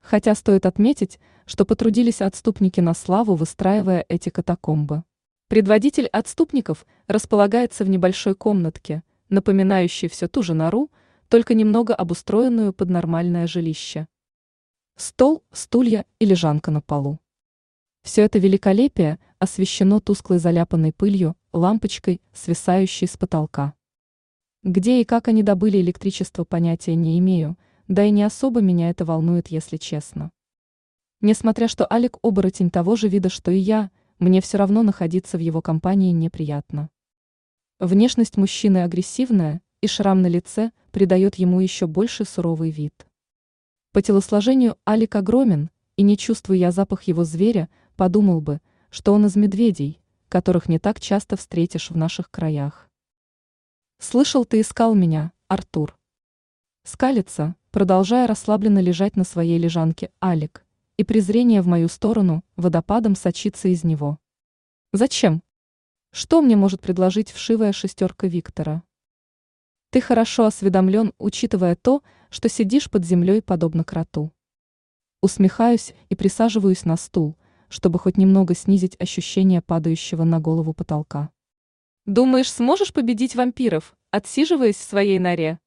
Хотя стоит отметить, что потрудились отступники на славу, выстраивая эти катакомбы. Предводитель отступников располагается в небольшой комнатке – напоминающий все ту же нору, только немного обустроенную под нормальное жилище. Стол, стулья и лежанка на полу. Все это великолепие освещено тусклой заляпанной пылью, лампочкой, свисающей с потолка. Где и как они добыли электричество, понятия не имею, да и не особо меня это волнует, если честно. Несмотря что Алик оборотень того же вида, что и я, мне все равно находиться в его компании неприятно. Внешность мужчины агрессивная, и шрам на лице придает ему еще больше суровый вид. По телосложению Алик огромен, и не чувствуя я запах его зверя, подумал бы, что он из медведей, которых не так часто встретишь в наших краях. «Слышал, ты искал меня, Артур». Скалится, продолжая расслабленно лежать на своей лежанке Алик, и презрение в мою сторону водопадом сочится из него. «Зачем?» Что мне может предложить вшивая шестерка Виктора? Ты хорошо осведомлен, учитывая то, что сидишь под землей подобно кроту. Усмехаюсь и присаживаюсь на стул, чтобы хоть немного снизить ощущение падающего на голову потолка. Думаешь, сможешь победить вампиров, отсиживаясь в своей норе?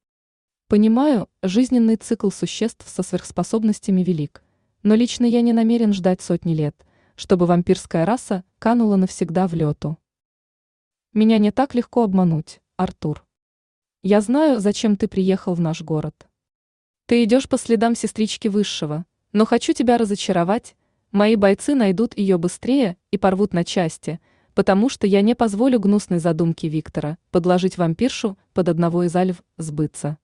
Понимаю, жизненный цикл существ со сверхспособностями велик, но лично я не намерен ждать сотни лет, чтобы вампирская раса канула навсегда в лету. Меня не так легко обмануть, Артур. Я знаю, зачем ты приехал в наш город. Ты идешь по следам сестрички Высшего, но хочу тебя разочаровать, мои бойцы найдут ее быстрее и порвут на части, потому что я не позволю гнусной задумке Виктора подложить вампиршу под одного из альв сбыться.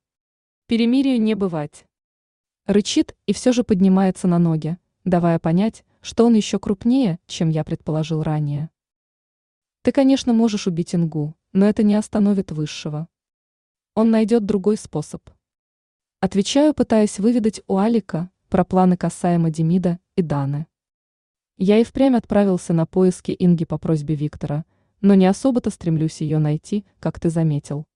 Перемирию не бывать. Рычит и все же поднимается на ноги, давая понять, что он еще крупнее, чем я предположил ранее. Ты, конечно, можешь убить Ингу, но это не остановит высшего. Он найдет другой способ. Отвечаю, пытаясь выведать у Алика про планы касаемо Демида и Даны. Я и впрямь отправился на поиски Инги по просьбе Виктора, но не особо-то стремлюсь ее найти, как ты заметил.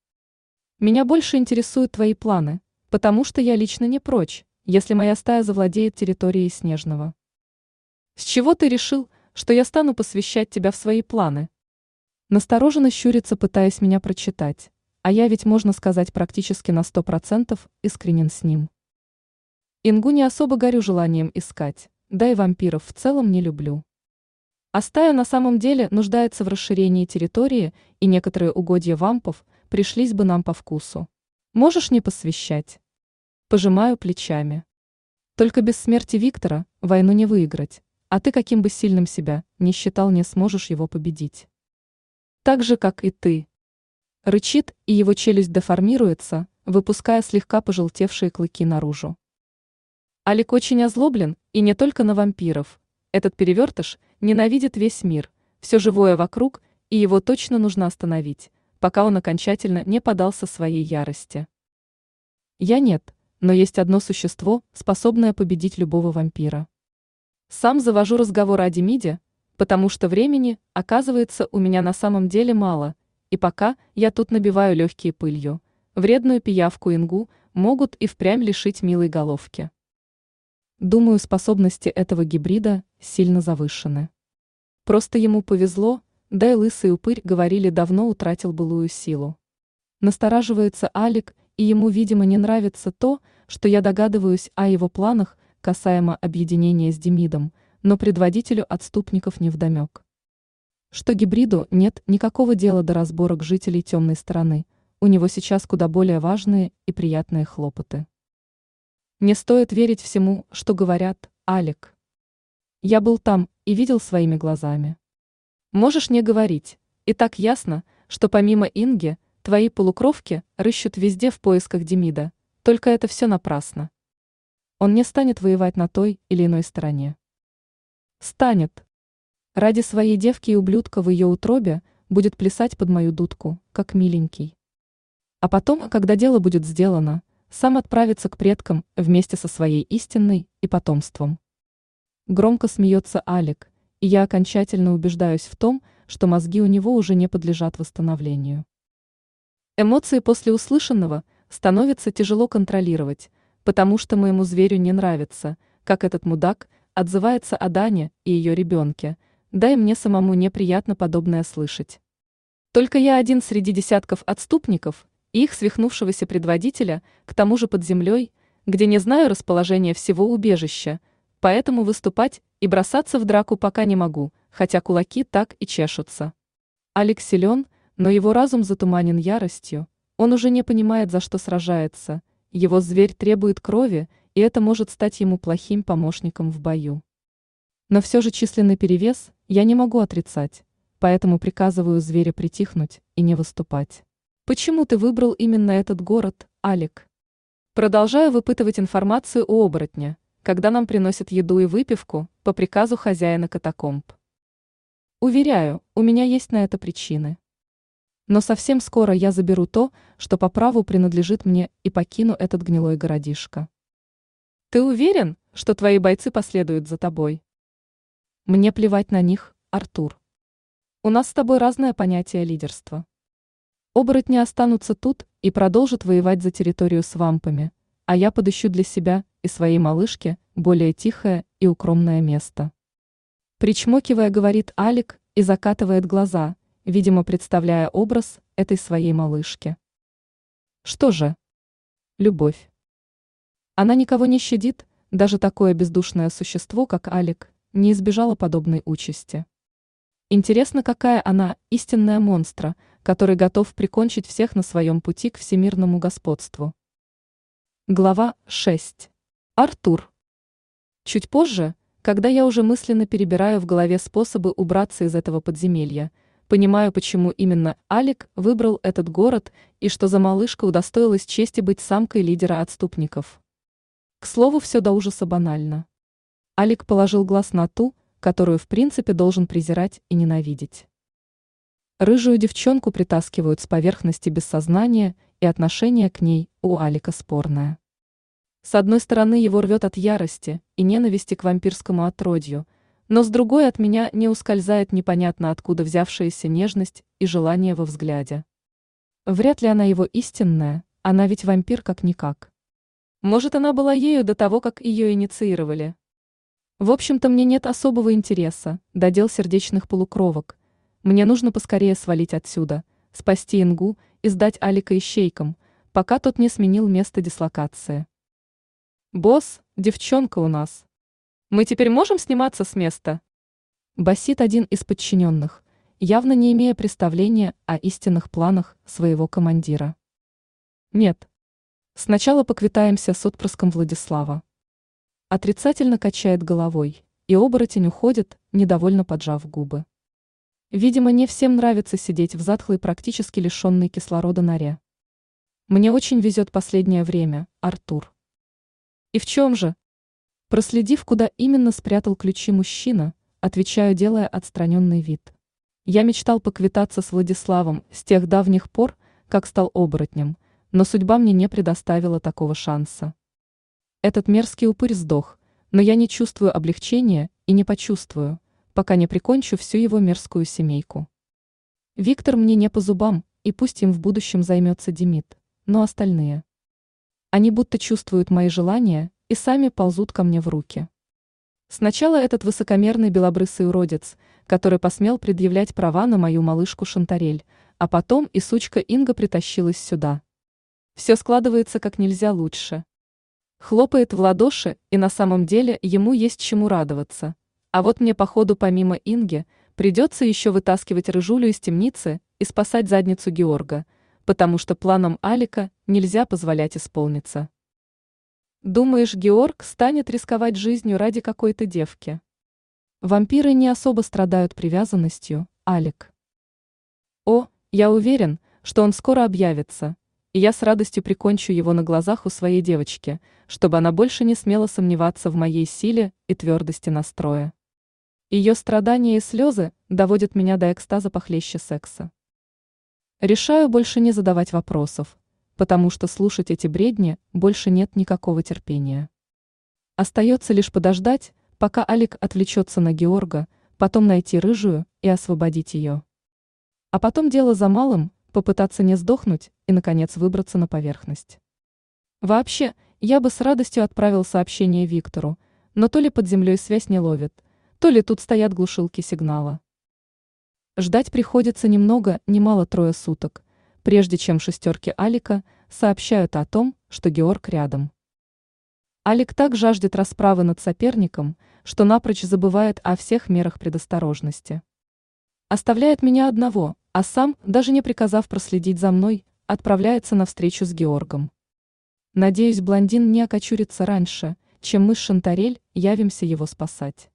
Меня больше интересуют твои планы, потому что я лично не прочь, если моя стая завладеет территорией Снежного. С чего ты решил, что я стану посвящать тебя в свои планы? Настороженно щурится, пытаясь меня прочитать, а я ведь, можно сказать, практически на сто процентов искренен с ним. Ингу не особо горю желанием искать, да и вампиров в целом не люблю. А стая на самом деле нуждается в расширении территории, и некоторые угодья вампов пришлись бы нам по вкусу. Можешь не посвящать? Пожимаю плечами. Только без смерти Виктора войну не выиграть, а ты каким бы сильным себя не считал, не сможешь его победить. Так же, как и ты. Рычит, и его челюсть деформируется, выпуская слегка пожелтевшие клыки наружу. Алик очень озлоблен, и не только на вампиров. Этот перевертыш ненавидит весь мир, все живое вокруг, и его точно нужно остановить, пока он окончательно не подался своей ярости. Я нет, но есть одно существо, способное победить любого вампира. Сам завожу разговор о Демиде, потому что времени, оказывается, у меня на самом деле мало, и пока я тут набиваю легкие пылью, вредную пиявку Ингу могут и впрямь лишить милой головки. Думаю, способности этого гибрида сильно завышены. Просто ему повезло, да и лысый упырь, говорили, давно утратил былую силу. Настораживается Алик и ему, видимо, не нравится то, что я догадываюсь о его планах касаемо объединения с Демидом, но предводителю отступников не вдомек. Что гибриду нет никакого дела до разборок жителей темной стороны, у него сейчас куда более важные и приятные хлопоты. Не стоит верить всему, что говорят, Алик. Я был там и видел своими глазами. Можешь не говорить, и так ясно, что помимо Инги, Твои полукровки рыщут везде в поисках Демида, только это все напрасно. Он не станет воевать на той или иной стороне. Станет. Ради своей девки и ублюдка в ее утробе будет плясать под мою дудку, как миленький. А потом, когда дело будет сделано, сам отправится к предкам вместе со своей истинной и потомством. Громко смеется Алик, и я окончательно убеждаюсь в том, что мозги у него уже не подлежат восстановлению. Эмоции после услышанного становится тяжело контролировать, потому что моему зверю не нравится, как этот мудак отзывается о Дане и ее ребенке, да и мне самому неприятно подобное слышать. Только я один среди десятков отступников их свихнувшегося предводителя, к тому же под землей, где не знаю расположения всего убежища, поэтому выступать и бросаться в драку пока не могу, хотя кулаки так и чешутся. Алекс силен – но его разум затуманен яростью, он уже не понимает, за что сражается, его зверь требует крови, и это может стать ему плохим помощником в бою. Но все же численный перевес я не могу отрицать, поэтому приказываю зверя притихнуть и не выступать. Почему ты выбрал именно этот город, Алик? Продолжаю выпытывать информацию у оборотня, когда нам приносят еду и выпивку по приказу хозяина катакомб. Уверяю, у меня есть на это причины. Но совсем скоро я заберу то, что по праву принадлежит мне, и покину этот гнилой городишко. Ты уверен, что твои бойцы последуют за тобой? Мне плевать на них, Артур. У нас с тобой разное понятие лидерства. Оборотни останутся тут и продолжат воевать за территорию с вампами, а я подыщу для себя и своей малышки более тихое и укромное место. Причмокивая, говорит Алик и закатывает глаза, видимо, представляя образ этой своей малышки. Что же? Любовь. Она никого не щадит, даже такое бездушное существо, как Алик, не избежала подобной участи. Интересно, какая она истинная монстра, который готов прикончить всех на своем пути к всемирному господству. Глава 6. Артур. Чуть позже, когда я уже мысленно перебираю в голове способы убраться из этого подземелья, Понимаю, почему именно Алик выбрал этот город и что за малышка удостоилась чести быть самкой лидера отступников. К слову, все до ужаса банально. Алик положил глаз на ту, которую в принципе должен презирать и ненавидеть. Рыжую девчонку притаскивают с поверхности без сознания, и отношение к ней у Алика спорное. С одной стороны его рвет от ярости и ненависти к вампирскому отродью, но с другой от меня не ускользает непонятно откуда взявшаяся нежность и желание во взгляде. Вряд ли она его истинная, она ведь вампир как-никак. Может, она была ею до того, как ее инициировали. В общем-то, мне нет особого интереса, додел сердечных полукровок. Мне нужно поскорее свалить отсюда, спасти Ингу и сдать Алика ищейкам, пока тот не сменил место дислокации. «Босс, девчонка у нас. Мы теперь можем сниматься с места?» Басит один из подчиненных, явно не имея представления о истинных планах своего командира. «Нет. Сначала поквитаемся с отпрыском Владислава». Отрицательно качает головой, и оборотень уходит, недовольно поджав губы. Видимо, не всем нравится сидеть в затхлой, практически лишенной кислорода норе. Мне очень везет последнее время, Артур. И в чем же? Проследив, куда именно спрятал ключи мужчина, отвечаю, делая отстраненный вид. Я мечтал поквитаться с Владиславом с тех давних пор, как стал оборотнем, но судьба мне не предоставила такого шанса. Этот мерзкий упырь сдох, но я не чувствую облегчения и не почувствую, пока не прикончу всю его мерзкую семейку. Виктор мне не по зубам, и пусть им в будущем займется Демид, но остальные. Они будто чувствуют мои желания и сами ползут ко мне в руки. Сначала этот высокомерный белобрысый уродец, который посмел предъявлять права на мою малышку Шантарель, а потом и сучка Инга притащилась сюда. Все складывается как нельзя лучше. Хлопает в ладоши, и на самом деле ему есть чему радоваться. А вот мне, походу, помимо Инги, придется еще вытаскивать рыжулю из темницы и спасать задницу Георга, потому что планам Алика нельзя позволять исполниться. Думаешь, Георг станет рисковать жизнью ради какой-то девки? Вампиры не особо страдают привязанностью, Алик. О, я уверен, что он скоро объявится, и я с радостью прикончу его на глазах у своей девочки, чтобы она больше не смела сомневаться в моей силе и твердости настроя. Ее страдания и слезы доводят меня до экстаза похлеще секса. Решаю больше не задавать вопросов, потому что слушать эти бредни больше нет никакого терпения. Остается лишь подождать, пока Алик отвлечется на Георга, потом найти рыжую и освободить ее. А потом дело за малым, попытаться не сдохнуть и, наконец, выбраться на поверхность. Вообще, я бы с радостью отправил сообщение Виктору, но то ли под землей связь не ловит, то ли тут стоят глушилки сигнала. Ждать приходится немного, немало трое суток, прежде чем шестерки Алика сообщают о том, что Георг рядом. Алик так жаждет расправы над соперником, что напрочь забывает о всех мерах предосторожности. Оставляет меня одного, а сам, даже не приказав проследить за мной, отправляется на встречу с Георгом. Надеюсь, блондин не окочурится раньше, чем мы с Шантарель явимся его спасать.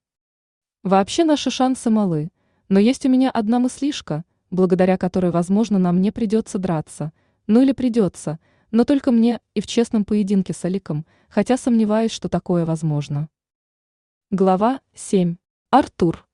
Вообще наши шансы малы, но есть у меня одна мыслишка, благодаря которой, возможно, нам не придется драться, ну или придется, но только мне и в честном поединке с Аликом, хотя сомневаюсь, что такое возможно. Глава 7. Артур.